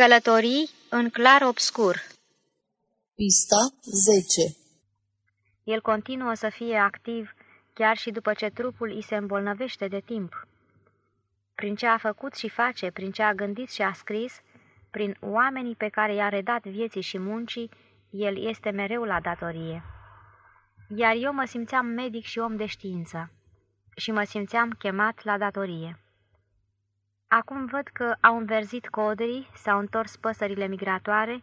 Călătorii în clar obscur Pista 10 El continuă să fie activ chiar și după ce trupul îi se îmbolnăvește de timp. Prin ce a făcut și face, prin ce a gândit și a scris, prin oamenii pe care i-a redat vieții și muncii, el este mereu la datorie. Iar eu mă simțeam medic și om de știință și mă simțeam chemat la datorie. Acum văd că au înverzit codrii, s-au întors păsările migratoare,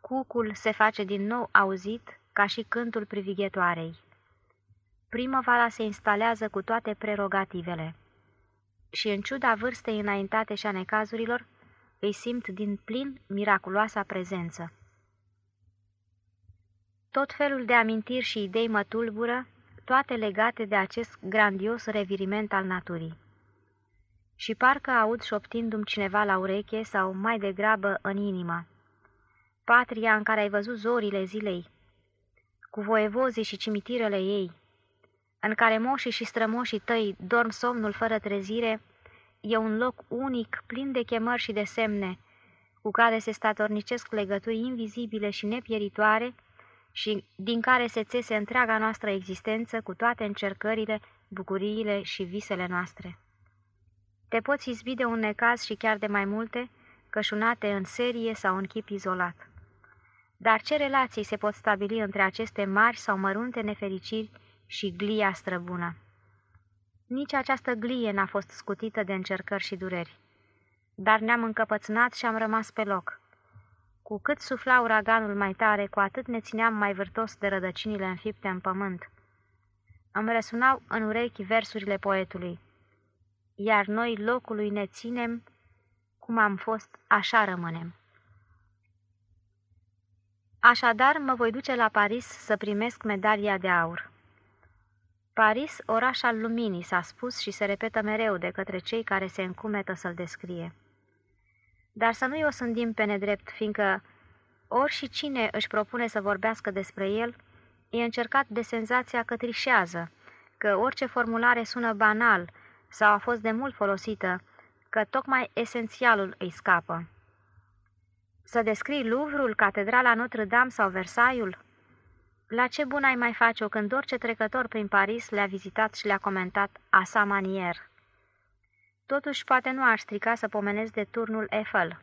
cucul se face din nou auzit ca și cântul privighetoarei. Primăvara se instalează cu toate prerogativele și, în ciuda vârstei înaintate și a necazurilor, îi simt din plin miraculoasa prezență. Tot felul de amintiri și idei mă tulbură, toate legate de acest grandios reviriment al naturii și parcă aud șoptindu-mi cineva la ureche sau mai degrabă în inimă. Patria în care ai văzut zorile zilei, cu voievozii și cimitirele ei, în care moșii și strămoșii tăi dorm somnul fără trezire, e un loc unic, plin de chemări și de semne, cu care se statornicesc legături invizibile și nepieritoare și din care se țese întreaga noastră existență cu toate încercările, bucuriile și visele noastre. Te poți izbi de un necaz și chiar de mai multe, cășunate în serie sau în chip izolat. Dar ce relații se pot stabili între aceste mari sau mărunte nefericiri și glia străbună? Nici această glie n-a fost scutită de încercări și dureri. Dar ne-am încăpățânat și am rămas pe loc. Cu cât sufla uraganul mai tare, cu atât ne țineam mai vârtos de rădăcinile înfipte în pământ. Îmi răsunau în urechi versurile poetului iar noi locului ne ținem, cum am fost, așa rămânem. Așadar, mă voi duce la Paris să primesc medalia de aur. Paris, oraș al luminii, s-a spus și se repetă mereu de către cei care se încumetă să-l descrie. Dar să nu-i o sândim pe nedrept, fiindcă ori și cine își propune să vorbească despre el, e încercat de senzația că trișează, că orice formulare sună banal, sau a fost de mult folosită, că tocmai esențialul îi scapă. Să descrii Louvre-ul, Catedrala Notre-Dame sau Versailles? La ce bun ai mai face-o când orice trecător prin Paris le-a vizitat și le-a comentat a sa manier? Totuși, poate nu ar strica să pomenesc de turnul Eiffel.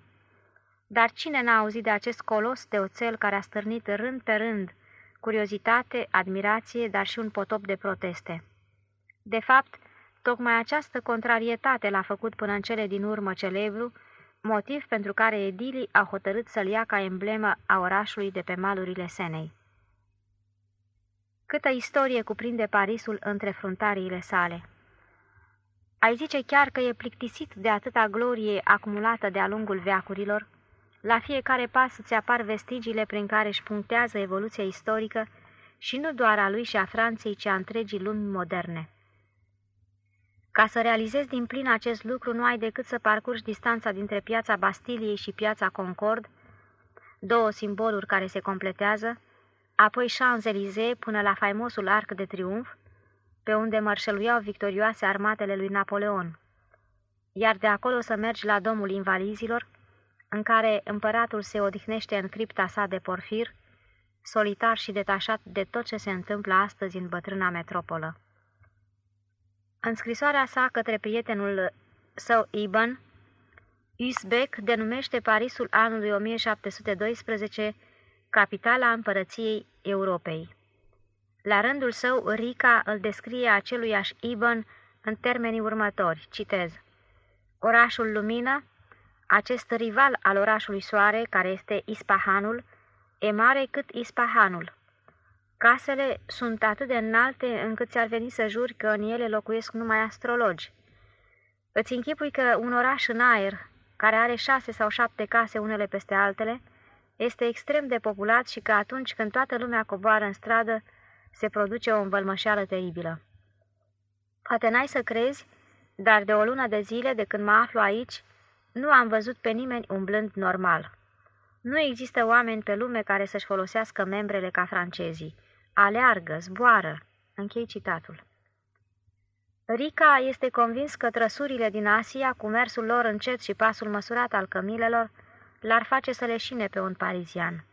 Dar cine n-a auzit de acest colos de oțel care a stârnit rând pe rând curiozitate, admirație, dar și un potop de proteste? De fapt, Tocmai această contrarietate l-a făcut până în cele din urmă celebru, motiv pentru care edilii au hotărât să-l ia ca emblemă a orașului de pe malurile Senei. Câtă istorie cuprinde Parisul între fruntariile sale! Ai zice chiar că e plictisit de atâta glorie acumulată de-a lungul veacurilor? La fiecare pas îți apar vestigiile prin care își punctează evoluția istorică și nu doar a lui și a Franței, ci a întregii lumi moderne. Ca să realizezi din plin acest lucru, nu ai decât să parcurgi distanța dintre piața Bastiliei și piața Concord, două simboluri care se completează, apoi Champs-Élysées până la faimosul Arc de Triunf, pe unde mărșăluiau victorioase armatele lui Napoleon. Iar de acolo să mergi la Domul Invalizilor, în care împăratul se odihnește în cripta sa de porfir, solitar și detașat de tot ce se întâmplă astăzi în bătrâna metropolă. În scrisoarea sa către prietenul său Iban, Uzbek denumește Parisul anului 1712 capitala împărăției Europei. La rândul său, Rica îl descrie aceluiași Iban în termenii următori, citez. Orașul Lumină, acest rival al orașului Soare, care este Ispahanul, e mare cât Ispahanul. Casele sunt atât de înalte încât ți-ar veni să juri că în ele locuiesc numai astrologi. Îți închipui că un oraș în aer, care are șase sau șapte case unele peste altele, este extrem de populat și că atunci când toată lumea coboară în stradă, se produce o învălmășeală teribilă. Poate n-ai să crezi, dar de o lună de zile de când mă aflu aici, nu am văzut pe nimeni umblând normal. Nu există oameni pe lume care să-și folosească membrele ca francezii aleargă, zboară. Închei citatul. Rica este convins că trăsurile din Asia, cu mersul lor încet și pasul măsurat al cămilelor, l-ar face să leșine pe un parizian.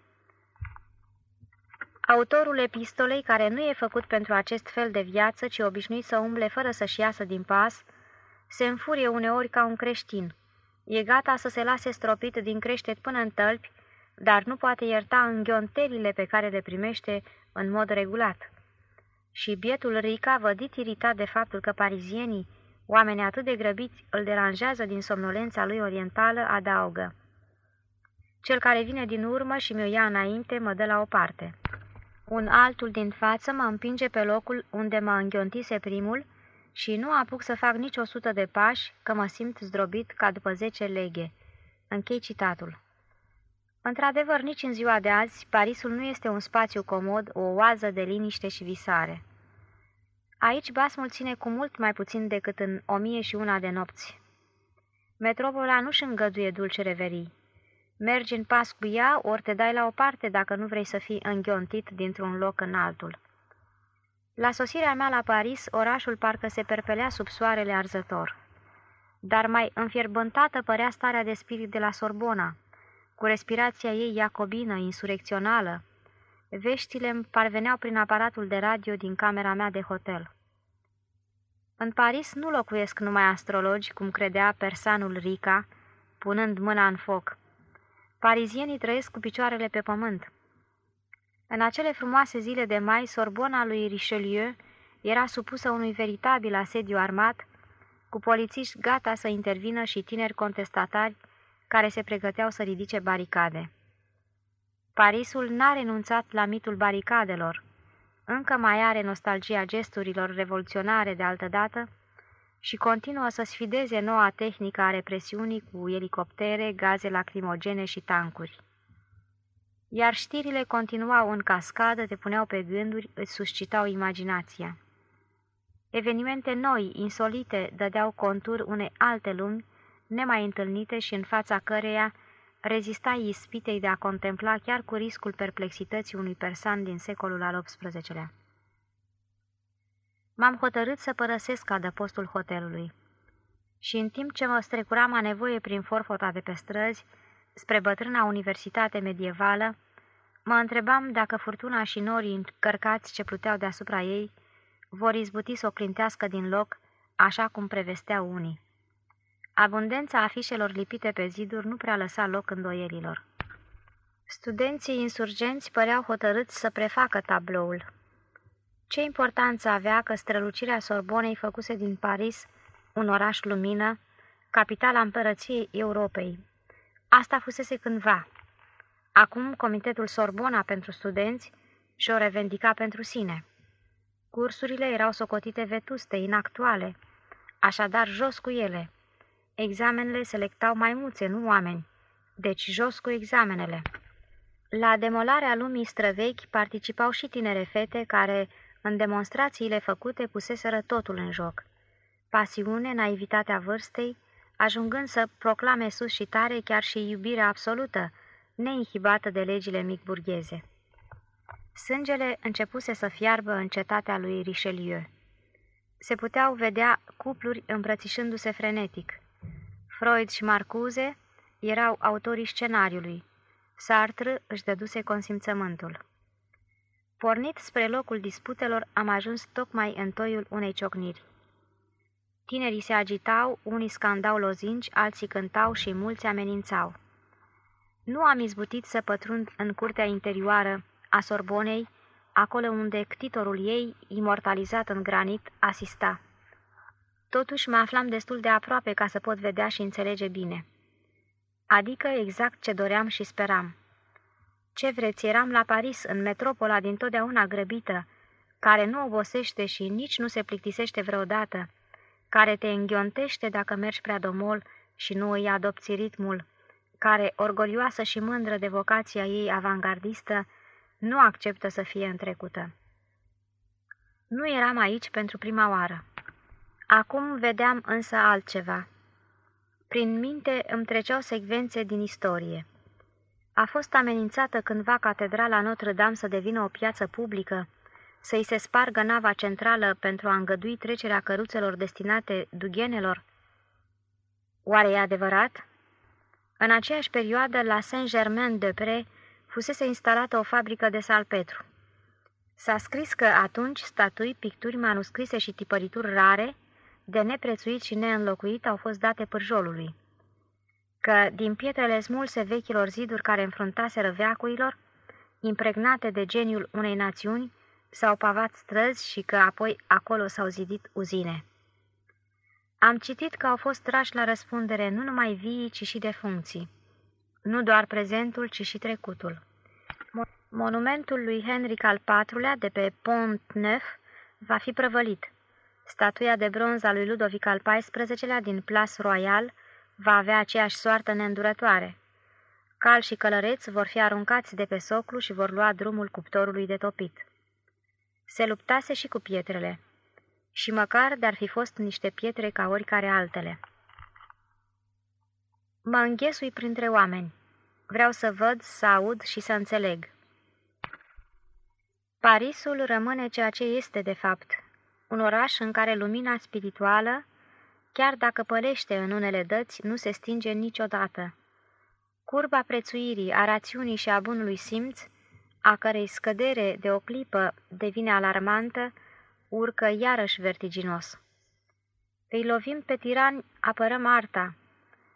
Autorul epistolei, care nu e făcut pentru acest fel de viață, ci obișnuit să umble fără să-și iasă din pas, se înfurie uneori ca un creștin. E gata să se lase stropit din creștet până în tălpi, dar nu poate ierta înghionterile pe care le primește în mod regulat. Și bietul Rica, vădit iritat de faptul că parizienii, oameni atât de grăbiți, îl deranjează din somnolența lui orientală, adaugă. Cel care vine din urmă și mi-o ia înainte mă dă la o parte. Un altul din față mă împinge pe locul unde mă înghiontise primul și nu apuc să fac nici o sută de pași, că mă simt zdrobit ca după zece leghe. Închei citatul. Într-adevăr, nici în ziua de azi, Parisul nu este un spațiu comod, o oază de liniște și visare. Aici basmul ține cu mult mai puțin decât în o mie și una de nopți. Metropola nu-și îngăduie dulce reverii. Mergi în pas cu ea, ori te dai la o parte dacă nu vrei să fii înghiontit dintr-un loc în altul. La sosirea mea la Paris, orașul parcă se perpelea sub soarele arzător. Dar mai înfierbântată părea starea de spirit de la Sorbona, cu respirația ei iacobină, insurecțională. Veștile îmi parveneau prin aparatul de radio din camera mea de hotel. În Paris nu locuiesc numai astrologi, cum credea persanul Rica, punând mâna în foc. Parizienii trăiesc cu picioarele pe pământ. În acele frumoase zile de mai, Sorbona lui Richelieu era supusă unui veritabil asediu armat, cu polițiști gata să intervină și tineri contestatari care se pregăteau să ridice baricade. Parisul n-a renunțat la mitul baricadelor, încă mai are nostalgia gesturilor revoluționare de altădată și continuă să sfideze noua tehnică a represiunii cu elicoptere, gaze lacrimogene și tancuri. Iar știrile continuau în cascadă, te puneau pe gânduri, îți suscitau imaginația. Evenimente noi, insolite, dădeau contur unei alte lumi, nemai întâlnite și în fața căreia rezista ispitei de a contempla chiar cu riscul perplexității unui persan din secolul al XVIII-lea. M-am hotărât să părăsesc adăpostul hotelului. Și în timp ce mă strecuram a nevoie prin forfota de pe străzi, spre bătrâna universitate medievală, mă întrebam dacă furtuna și norii încărcați ce pluteau deasupra ei vor izbuti să o clintească din loc, așa cum prevesteau unii. Abundența afișelor lipite pe ziduri nu prea lăsa loc îndoielilor. Studenții insurgenți păreau hotărâți să prefacă tabloul. Ce importanță avea că strălucirea Sorbonei făcuse din Paris un oraș lumină, capitala împărăției Europei. Asta fusese cândva. Acum Comitetul Sorbona pentru studenți și-o revendica pentru sine. Cursurile erau socotite vetuste, inactuale, așadar jos cu ele. Examenele selectau maimuțe, nu oameni, deci jos cu examenele. La demolarea lumii străvechi participau și tinere fete care, în demonstrațiile făcute, puseseră totul în joc. Pasiune, naivitatea vârstei, ajungând să proclame sus și tare chiar și iubirea absolută, neinhibată de legile mic-burgheze. Sângele începuse să fiarbă în cetatea lui Richelieu. Se puteau vedea cupluri îmbrățișându-se frenetic. Freud și Marcuse erau autorii scenariului. Sartre își dăduse consimțământul. Pornit spre locul disputelor, am ajuns tocmai în toiul unei ciocniri. Tinerii se agitau, unii scandau lozinci, alții cântau și mulți amenințau. Nu am izbutit să pătrund în curtea interioară a Sorbonei, acolo unde ctitorul ei, imortalizat în granit, asista. Totuși mă aflam destul de aproape ca să pot vedea și înțelege bine. Adică exact ce doream și speram. Ce vreți, eram la Paris, în metropola din totdeauna grăbită, care nu obosește și nici nu se plictisește vreodată, care te înghiontește dacă mergi prea domol și nu îi adopți ritmul, care, orgolioasă și mândră de vocația ei avangardistă, nu acceptă să fie întrecută. Nu eram aici pentru prima oară. Acum vedeam însă altceva. Prin minte îmi treceau secvențe din istorie. A fost amenințată cândva catedrala Notre-Dame să devină o piață publică, să-i se spargă nava centrală pentru a îngădui trecerea căruțelor destinate dughenelor? Oare e adevărat? În aceeași perioadă, la Saint-Germain-de-Pré fusese instalată o fabrică de salpetru. S-a scris că atunci statui, picturi, manuscrise și tipărituri rare, de neprețuit și neînlocuit, au fost date pârjolului. Că din pietrele smulse vechilor ziduri care înfruntaseră veacurilor, impregnate de geniul unei națiuni, s-au pavat străzi și că apoi acolo s-au zidit uzine. Am citit că au fost trași la răspundere nu numai vii, ci și defuncții. Nu doar prezentul, ci și trecutul. Monumentul lui Henric al IV-lea de pe Pont Neuf va fi prăvălit. Statuia de bronz a lui Ludovic al XIV-lea din Place Royal va avea aceeași soartă neîndurătoare. Cal și călăreți vor fi aruncați de pe soclu și vor lua drumul cuptorului de topit. Se luptase și cu pietrele. Și măcar de-ar fi fost niște pietre ca oricare altele. Mă înghesui printre oameni. Vreau să văd, să aud și să înțeleg. Parisul rămâne ceea ce este de fapt, un oraș în care lumina spirituală, chiar dacă pălește în unele dăți, nu se stinge niciodată. Curba prețuirii, a rațiunii și a bunului simț, a cărei scădere de o clipă devine alarmantă, urcă iarăși vertiginos. Îi lovim pe tirani, apărăm arta,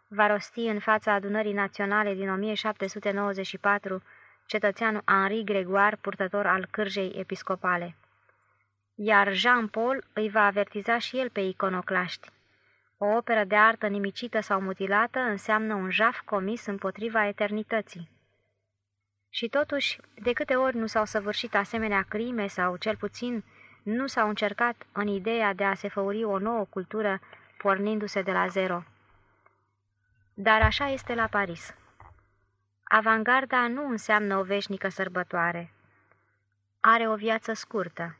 va rosti în fața adunării naționale din 1794 cetățeanul Henri Gregoire, purtător al cârjei episcopale. Iar Jean-Paul îi va avertiza și el pe iconoclaști. O operă de artă nimicită sau mutilată înseamnă un jaf comis împotriva eternității. Și totuși, de câte ori nu s-au săvârșit asemenea crime sau, cel puțin, nu s-au încercat în ideea de a se făuri o nouă cultură pornindu-se de la zero. Dar așa este la Paris. Avangarda nu înseamnă o veșnică sărbătoare. Are o viață scurtă.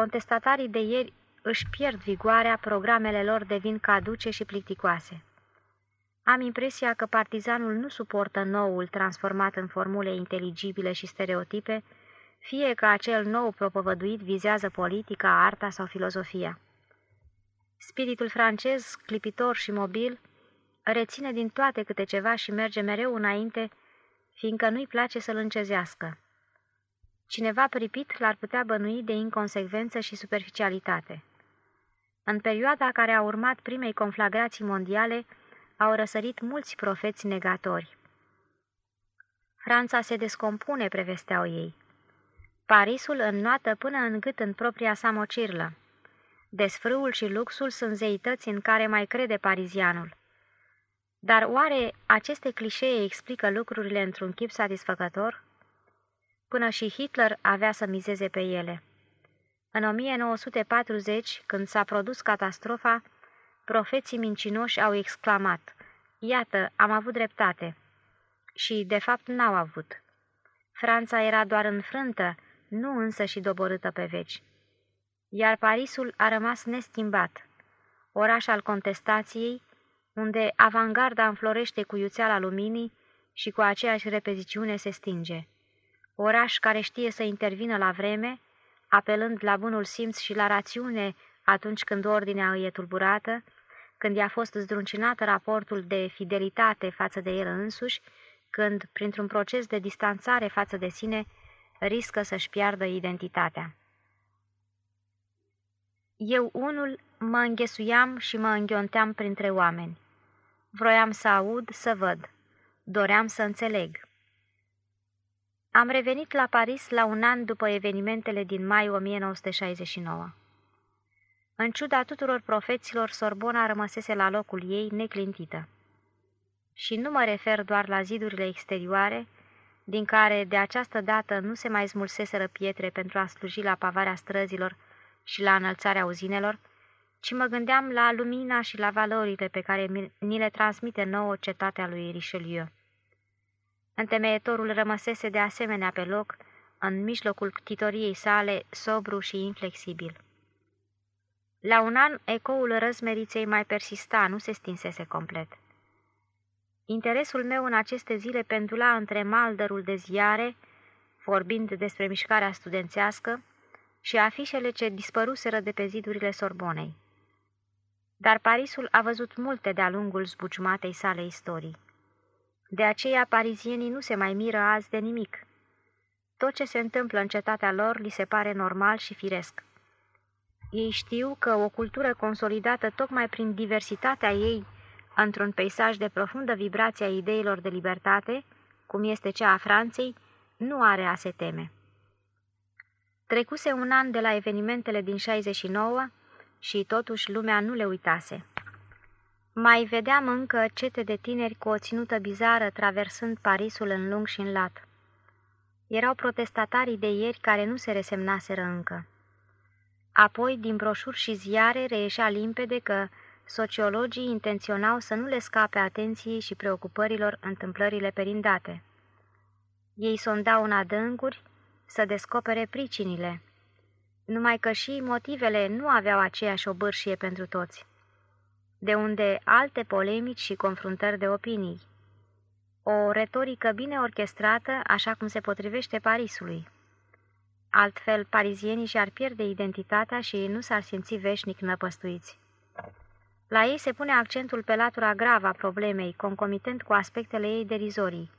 Contestatarii de ieri își pierd vigoarea, programele lor devin caduce și plicticoase. Am impresia că partizanul nu suportă noul transformat în formule inteligibile și stereotipe, fie că acel nou propovăduit vizează politica, arta sau filozofia. Spiritul francez, clipitor și mobil, reține din toate câte ceva și merge mereu înainte, fiindcă nu-i place să-l încezească. Cineva pripit l-ar putea bănui de inconsecvență și superficialitate. În perioada care a urmat primei conflagrații mondiale, au răsărit mulți profeți negatori. Franța se descompune, prevesteau ei. Parisul înnoată până în gât în propria sa mocirlă. Desfrâul și luxul sunt zeități în care mai crede parizianul. Dar oare aceste clișee explică lucrurile într-un chip satisfăcător? Până și Hitler avea să mizeze pe ele. În 1940, când s-a produs catastrofa, profeții mincinoși au exclamat, Iată, am avut dreptate. Și, de fapt, n-au avut. Franța era doar înfrântă, nu însă și doborâtă pe veci. Iar Parisul a rămas neschimbat, oraș al contestației, unde avangarda înflorește cu iuțeala luminii și cu aceeași repeziciune se stinge. Oraș care știe să intervină la vreme, apelând la bunul simț și la rațiune atunci când ordinea îi e tulburată, când i-a fost zdruncinat raportul de fidelitate față de el însuși, când, printr-un proces de distanțare față de sine, riscă să-și piardă identitatea. Eu unul mă înghesuiam și mă înghionteam printre oameni. Vroiam să aud, să văd. Doream să înțeleg. Am revenit la Paris la un an după evenimentele din mai 1969. În ciuda tuturor profeților, Sorbona rămăsese la locul ei neclintită. Și nu mă refer doar la zidurile exterioare, din care de această dată nu se mai smulseseră pietre pentru a sluji la pavarea străzilor și la înălțarea uzinelor, ci mă gândeam la lumina și la valorile pe care ni le transmite nouă cetatea lui Richelieu. Întemeietorul rămăsese de asemenea pe loc, în mijlocul titoriei sale, sobru și inflexibil. La un an, ecoul răzmeriței mai persista, nu se stinsese complet. Interesul meu în aceste zile pendula între maldărul de ziare, vorbind despre mișcarea studențească, și afișele ce dispăruseră de pe zidurile Sorbonei. Dar Parisul a văzut multe de-a lungul zbuciumatei sale istorii. De aceea parizienii nu se mai miră azi de nimic. Tot ce se întâmplă în cetatea lor li se pare normal și firesc. Ei știu că o cultură consolidată tocmai prin diversitatea ei, într-un peisaj de profundă vibrație a ideilor de libertate, cum este cea a Franței, nu are a se teme. Trecuse un an de la evenimentele din 69 și totuși lumea nu le uitase. Mai vedeam încă cete de tineri cu o ținută bizară traversând Parisul în lung și în lat. Erau protestatarii de ieri care nu se resemnaseră încă. Apoi, din broșuri și ziare, reieșea limpede că sociologii intenționau să nu le scape atenției și preocupărilor întâmplările perindate. Ei sondau în adâncuri să descopere pricinile, numai că și motivele nu aveau aceeași obârșie pentru toți, de unde alte polemici și confruntări de opinii. O retorică bine orchestrată, așa cum se potrivește Parisului. Altfel, parizienii și-ar pierde identitatea și nu s-ar simți veșnic năpăstuiți. La ei se pune accentul pe latura gravă a problemei, concomitent cu aspectele ei derizorii.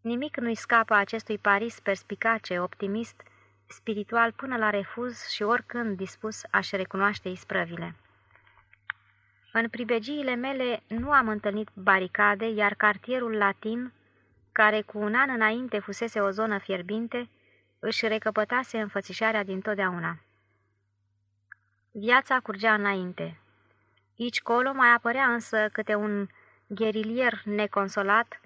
Nimic nu-i scapă acestui Paris perspicace, optimist, spiritual până la refuz și oricând dispus a-și recunoaște isprăvile. În pribegiile mele nu am întâlnit baricade, iar cartierul latin, care cu un an înainte fusese o zonă fierbinte, își recăpătase înfățișarea din totdeauna. Viața curgea înainte. Aici colo mai apărea însă câte un gherilier neconsolat,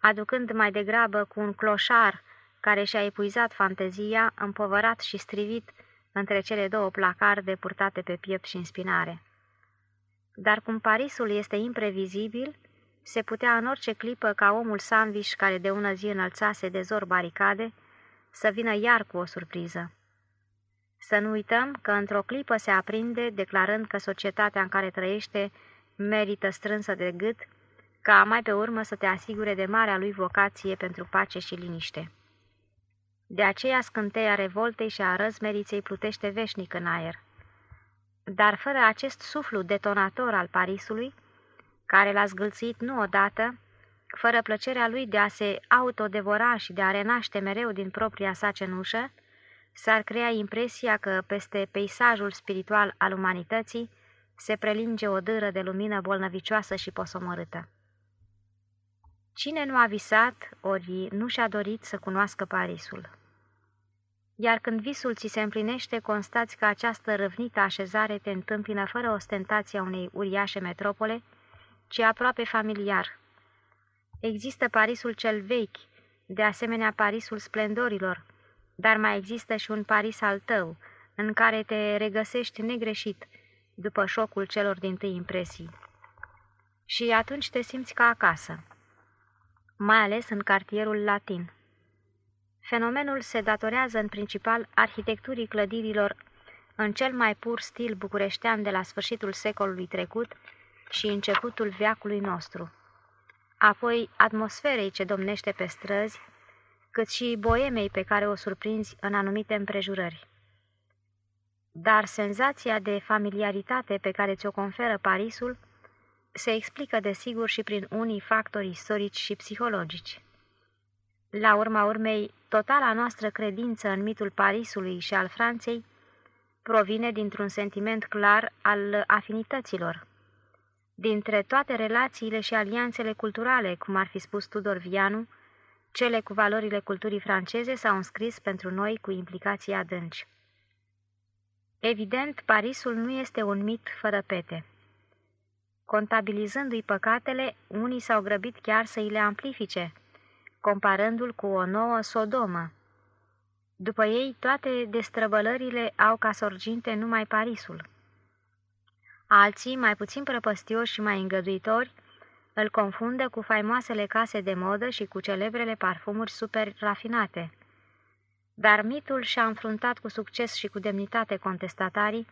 aducând mai degrabă cu un cloșar care și-a epuizat fantezia, împovărat și strivit între cele două placarde purtate pe piept și în spinare. Dar cum Parisul este imprevizibil, se putea în orice clipă ca omul Sanviș care de ună zi înălțase de zor baricade, să vină iar cu o surpriză. Să nu uităm că într-o clipă se aprinde, declarând că societatea în care trăiește merită strânsă de gât, ca mai pe urmă să te asigure de marea lui vocație pentru pace și liniște. De aceea scânteia revoltei și a răzmeriței plutește veșnic în aer. Dar fără acest suflu detonator al Parisului, care l-a zgâlțit nu odată, fără plăcerea lui de a se autodevora și de a renaște mereu din propria sa cenușă, s-ar crea impresia că peste peisajul spiritual al umanității se prelinge o dâră de lumină bolnăvicioasă și posomorâtă. Cine nu a visat, ori nu și-a dorit să cunoască Parisul? Iar când visul ți se împlinește, constați că această răvnită așezare te întâmpină fără ostentația unei uriașe metropole, ci aproape familiar. Există Parisul cel vechi, de asemenea Parisul splendorilor, dar mai există și un Paris al tău, în care te regăsești negreșit, după șocul celor din tâi impresii. Și atunci te simți ca acasă mai ales în cartierul latin. Fenomenul se datorează în principal arhitecturii clădirilor în cel mai pur stil bucureștean de la sfârșitul secolului trecut și începutul veacului nostru. Apoi atmosferei ce domnește pe străzi, cât și boemei pe care o surprinzi în anumite împrejurări. Dar senzația de familiaritate pe care ți-o conferă Parisul se explică desigur și prin unii factori istorici și psihologici. La urma urmei, totala noastră credință în mitul Parisului și al Franței provine dintr-un sentiment clar al afinităților. Dintre toate relațiile și alianțele culturale, cum ar fi spus Tudor Vianu, cele cu valorile culturii franceze s-au înscris pentru noi cu implicații adânci. Evident, Parisul nu este un mit fără pete. Contabilizându-i păcatele, unii s-au grăbit chiar să îi le amplifice, comparându-l cu o nouă Sodomă. După ei, toate destrăbălările au ca sorginte numai Parisul. Alții, mai puțin prăpăstioși și mai îngăduitori, îl confundă cu faimoasele case de modă și cu celebrele parfumuri super rafinate. Dar mitul și-a înfruntat cu succes și cu demnitate contestatarii,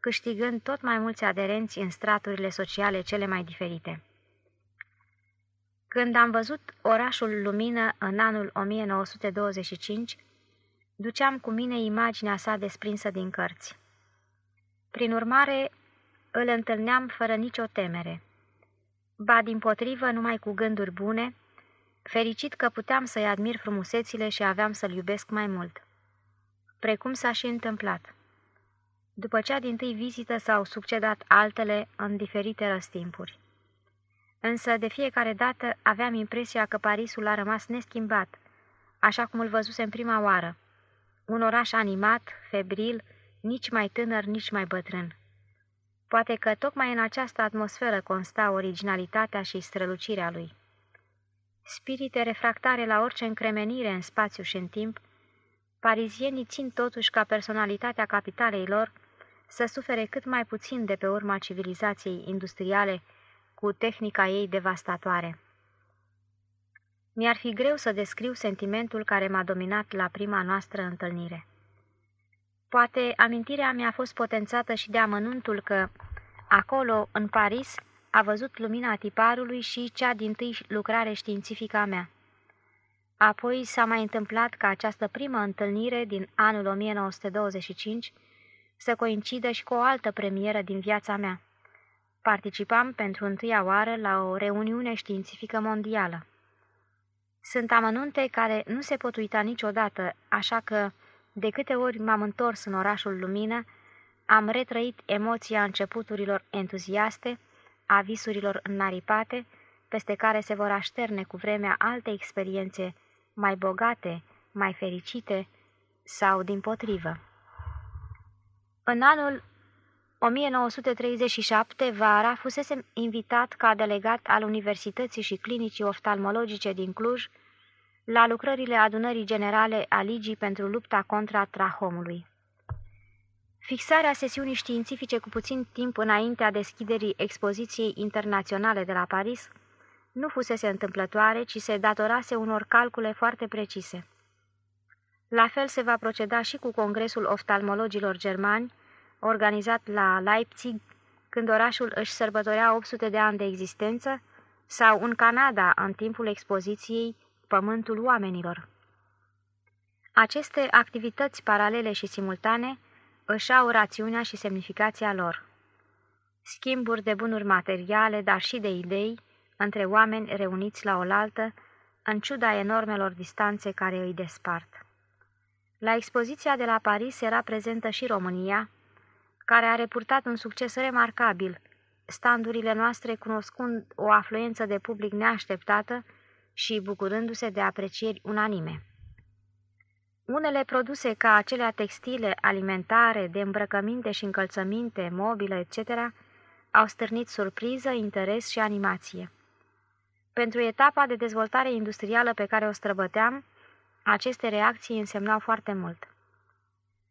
câștigând tot mai mulți aderenți în straturile sociale cele mai diferite. Când am văzut orașul Lumină în anul 1925, duceam cu mine imaginea sa desprinsă din cărți. Prin urmare, îl întâlneam fără nicio temere. Ba, din potrivă, numai cu gânduri bune, fericit că puteam să-i admir frumusețile și aveam să-l iubesc mai mult. Precum s-a și întâmplat. După cea din tâi vizită s-au succedat altele în diferite răstimpuri. Însă de fiecare dată aveam impresia că Parisul a rămas neschimbat, așa cum îl văzusem prima oară. Un oraș animat, febril, nici mai tânăr, nici mai bătrân. Poate că tocmai în această atmosferă consta originalitatea și strălucirea lui. Spirite refractare la orice încremenire în spațiu și în timp, parizienii țin totuși ca personalitatea capitalei lor să sufere cât mai puțin de pe urma civilizației industriale cu tehnica ei devastatoare. Mi-ar fi greu să descriu sentimentul care m-a dominat la prima noastră întâlnire. Poate amintirea mi-a fost potențată și de amănuntul că, acolo, în Paris, a văzut lumina tiparului și cea din tâi lucrare științifică a mea. Apoi s-a mai întâmplat ca această primă întâlnire din anul 1925 să coincidă și cu o altă premieră din viața mea. Participam pentru întâia oară la o reuniune științifică mondială. Sunt amănunte care nu se pot uita niciodată, așa că, de câte ori m-am întors în orașul Lumină, am retrăit emoția începuturilor entuziaste, a visurilor înnaripate, peste care se vor așterne cu vremea alte experiențe mai bogate, mai fericite sau din potrivă. În anul 1937, vara, fusese invitat ca delegat al Universității și Clinicii Oftalmologice din Cluj la lucrările adunării generale a Ligii pentru lupta contra trahomului. Fixarea sesiunii științifice cu puțin timp înaintea deschiderii expoziției internaționale de la Paris nu fusese întâmplătoare, ci se datorase unor calcule foarte precise. La fel se va proceda și cu Congresul Oftalmologilor Germani, organizat la Leipzig, când orașul își sărbătorea 800 de ani de existență, sau în Canada, în timpul expoziției Pământul oamenilor. Aceste activități paralele și simultane își au rațiunea și semnificația lor. Schimburi de bunuri materiale, dar și de idei, între oameni reuniți la oaltă, în ciuda enormelor distanțe care îi despart. La expoziția de la Paris era prezentă și România, care a repurtat un succes remarcabil, standurile noastre cunoscând o afluență de public neașteptată și bucurându-se de aprecieri unanime. Unele produse ca acelea textile, alimentare, de îmbrăcăminte și încălțăminte, mobile, etc., au stârnit surpriză, interes și animație. Pentru etapa de dezvoltare industrială pe care o străbăteam, aceste reacții însemnau foarte mult.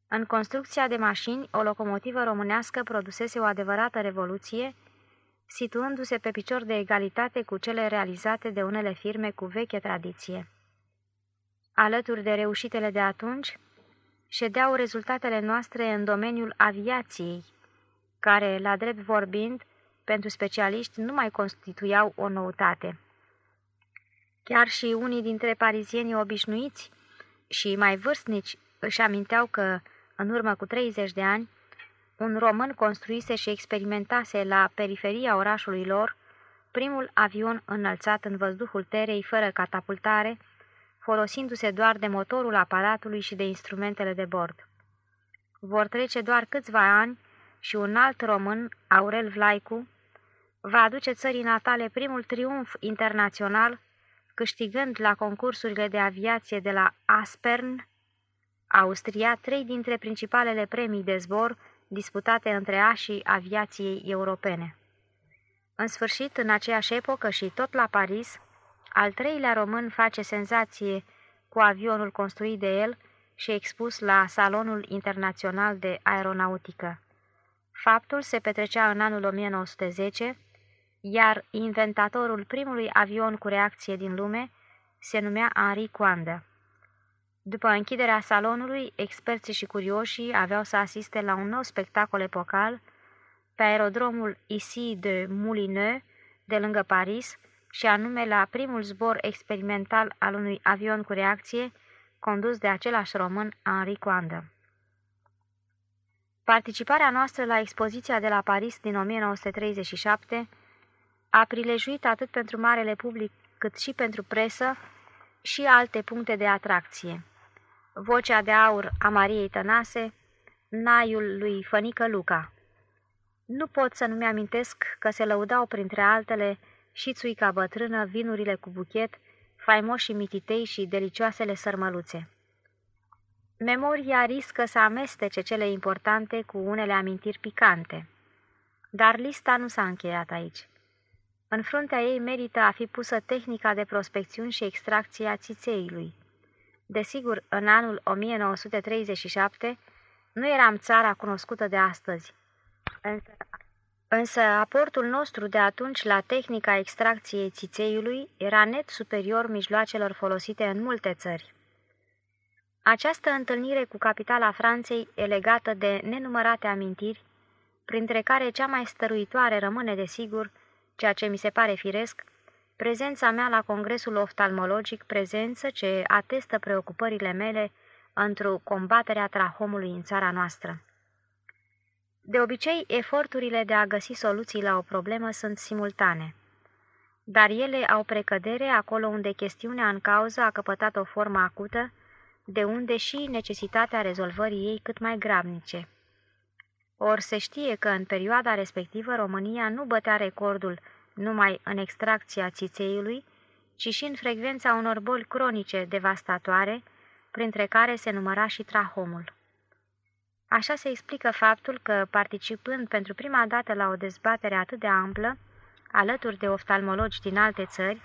În construcția de mașini, o locomotivă românească produsese o adevărată revoluție, situându-se pe picior de egalitate cu cele realizate de unele firme cu veche tradiție. Alături de reușitele de atunci, ședeau rezultatele noastre în domeniul aviației, care, la drept vorbind, pentru specialiști nu mai constituiau o noutate. Chiar și unii dintre parizienii obișnuiți și mai vârstnici își aminteau că, în urmă cu 30 de ani, un român construise și experimentase la periferia orașului lor primul avion înălțat în văzduhul terei fără catapultare, folosindu-se doar de motorul aparatului și de instrumentele de bord. Vor trece doar câțiva ani și un alt român, Aurel Vlaicu, va aduce țării natale primul triumf internațional, câștigând la concursurile de aviație de la Aspern, Austria, trei dintre principalele premii de zbor disputate între așii aviației europene. În sfârșit, în aceeași epocă și tot la Paris, al treilea român face senzație cu avionul construit de el și expus la Salonul Internațional de Aeronautică. Faptul se petrecea în anul 1910, iar inventatorul primului avion cu reacție din lume se numea Henri Coandă. După închiderea salonului, experții și curioșii aveau să asiste la un nou spectacol epocal pe aerodromul Issy de Moulineux, de lângă Paris, și anume la primul zbor experimental al unui avion cu reacție, condus de același român, Henri Coandă. Participarea noastră la expoziția de la Paris din 1937 a prilejuit atât pentru marele public cât și pentru presă și alte puncte de atracție. Vocea de aur a Mariei Tănase, naiul lui Fănică Luca. Nu pot să nu-mi amintesc că se lăudau printre altele și țuica bătrână, vinurile cu buchet, faimoșii mititei și delicioasele sărmăluțe. Memoria riscă să amestece cele importante cu unele amintiri picante. Dar lista nu s-a încheiat aici. În fruntea ei merită a fi pusă tehnica de prospecțiuni și extracție a țițeiului. Desigur, în anul 1937 nu eram țara cunoscută de astăzi. Însă, însă aportul nostru de atunci la tehnica extracției țițeiului era net superior mijloacelor folosite în multe țări. Această întâlnire cu capitala Franței e legată de nenumărate amintiri, printre care cea mai stăruitoare rămâne, desigur, ceea ce mi se pare firesc, prezența mea la Congresul Oftalmologic, prezență ce atestă preocupările mele într-o combaterea trahomului în țara noastră. De obicei, eforturile de a găsi soluții la o problemă sunt simultane, dar ele au precădere acolo unde chestiunea în cauză a căpătat o formă acută, de unde și necesitatea rezolvării ei cât mai gravnice. Or se știe că în perioada respectivă România nu bătea recordul numai în extracția țițeiului, ci și în frecvența unor boli cronice devastatoare, printre care se număra și trahomul. Așa se explică faptul că, participând pentru prima dată la o dezbatere atât de amplă, alături de oftalmologi din alte țări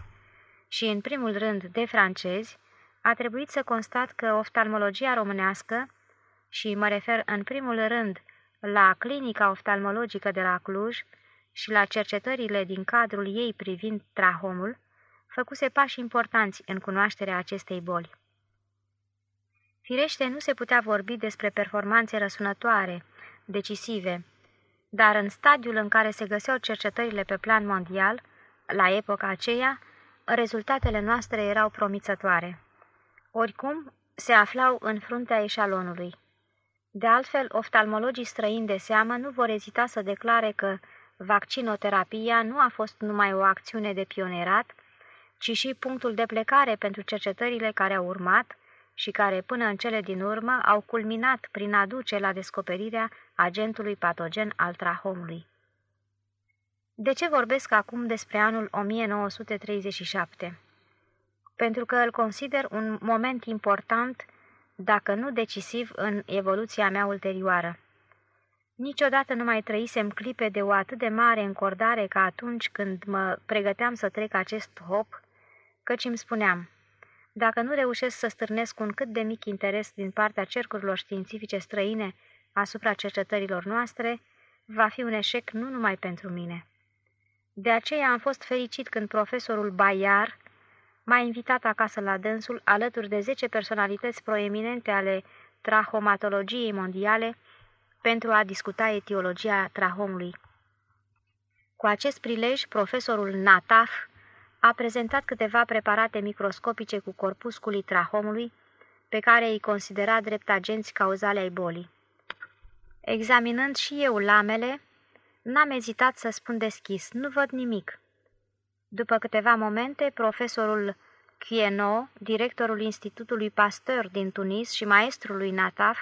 și, în primul rând, de francezi, a trebuit să constat că oftalmologia românească, și mă refer în primul rând la clinica oftalmologică de la Cluj și la cercetările din cadrul ei privind trahomul, făcuse pași importanți în cunoașterea acestei boli. Firește, nu se putea vorbi despre performanțe răsunătoare, decisive, dar în stadiul în care se găseau cercetările pe plan mondial, la epoca aceea, rezultatele noastre erau promițătoare. Oricum, se aflau în fruntea eșalonului. De altfel, oftalmologii străini de seamă nu vor ezita să declare că vaccinoterapia nu a fost numai o acțiune de pionerat, ci și punctul de plecare pentru cercetările care au urmat și care, până în cele din urmă, au culminat prin a duce la descoperirea agentului patogen al trahomului. De ce vorbesc acum despre anul 1937? Pentru că îl consider un moment important dacă nu decisiv în evoluția mea ulterioară. Niciodată nu mai trăisem clipe de o atât de mare încordare ca atunci când mă pregăteam să trec acest hop, căci îmi spuneam, dacă nu reușesc să stârnesc un cât de mic interes din partea cercurilor științifice străine asupra cercetărilor noastre, va fi un eșec nu numai pentru mine. De aceea am fost fericit când profesorul Bayar m-a invitat acasă la dânsul alături de zece personalități proeminente ale trahomatologiei mondiale pentru a discuta etiologia trahomului. Cu acest prilej, profesorul Nataf a prezentat câteva preparate microscopice cu corpusculii trahomului, pe care îi considera drept agenți cauzale ai bolii. Examinând și eu lamele, n-am ezitat să spun deschis, nu văd nimic. După câteva momente, profesorul Quieno, directorul Institutului Pasteur din Tunis și maestrul lui Nataf,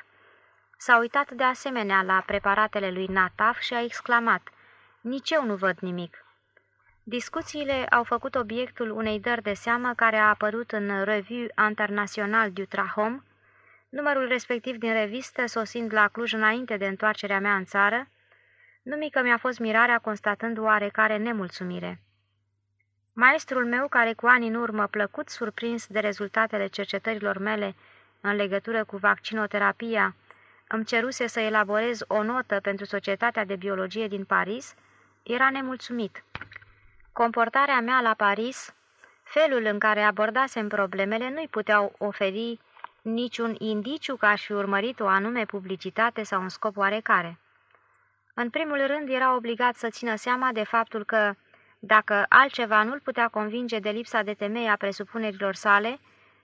s-a uitat de asemenea la preparatele lui Nataf și a exclamat, Nici eu nu văd nimic." Discuțiile au făcut obiectul unei dări de seamă care a apărut în Revue International du Trahom, numărul respectiv din revistă sosind la Cluj înainte de întoarcerea mea în țară, numică mi-a fost mirarea constatând oarecare nemulțumire. Maestrul meu, care cu ani în urmă plăcut surprins de rezultatele cercetărilor mele în legătură cu vaccinoterapia, îmi ceruse să elaborez o notă pentru Societatea de Biologie din Paris, era nemulțumit. Comportarea mea la Paris, felul în care abordasem problemele, nu-i puteau oferi niciun indiciu că aș fi urmărit o anume publicitate sau un scop oarecare. În primul rând, era obligat să țină seama de faptul că, dacă altceva nu-l putea convinge de lipsa de temei a presupunerilor sale,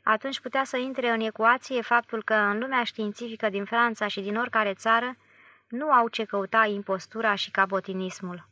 atunci putea să intre în ecuație faptul că în lumea științifică din Franța și din oricare țară nu au ce căuta impostura și cabotinismul.